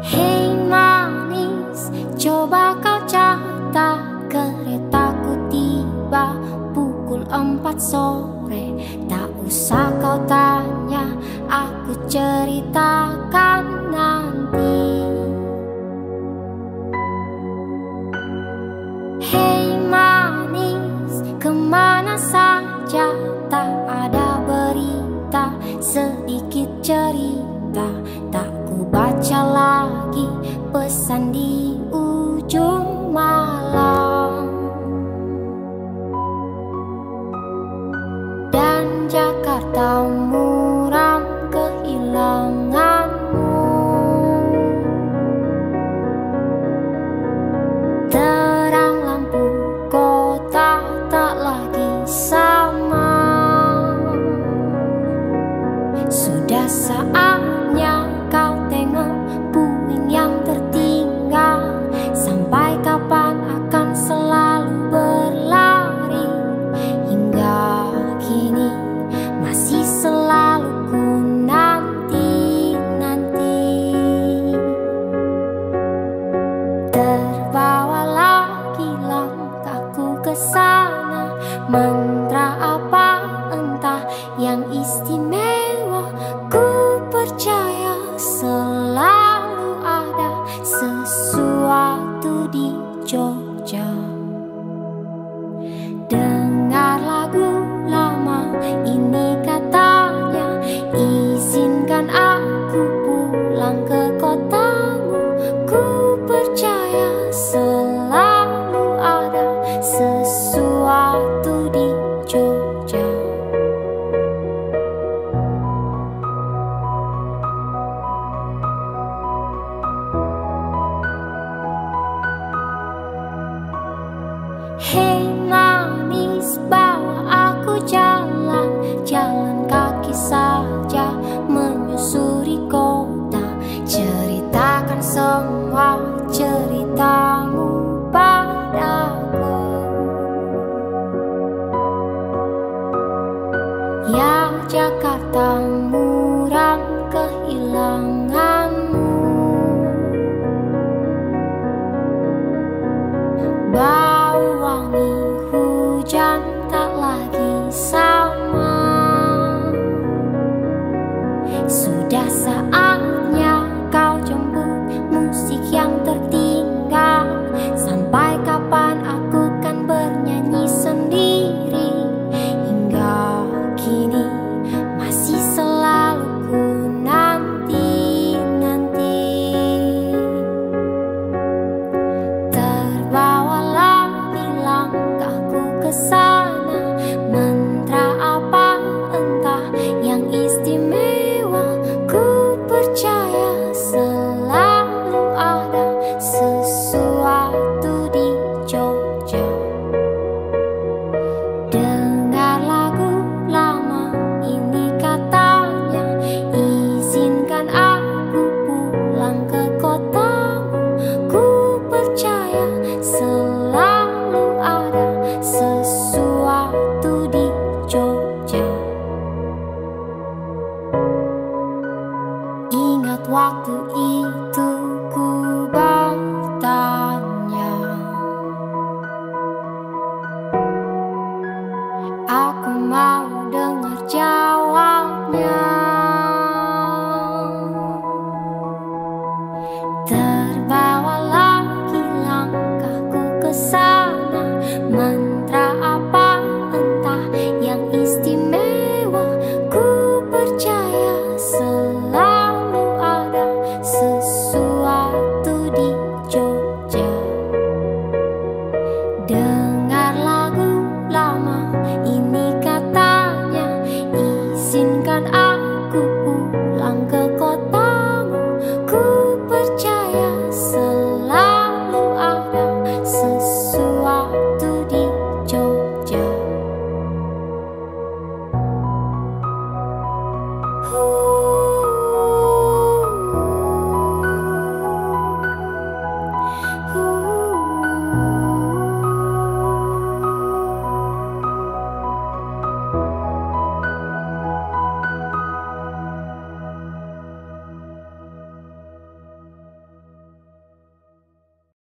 Hey manis, coba kau catat keretaku tiba pukul empat sore. Tak usah kau tanya, aku ceritakan nanti. sana mantra saja menyusuri kota. Ceritakan semua ceritamu padaku. Ya Jakarta muram kehilangan Sudah saatnya Waktu itu ku bertanya. Aku mau dengar jawabnya.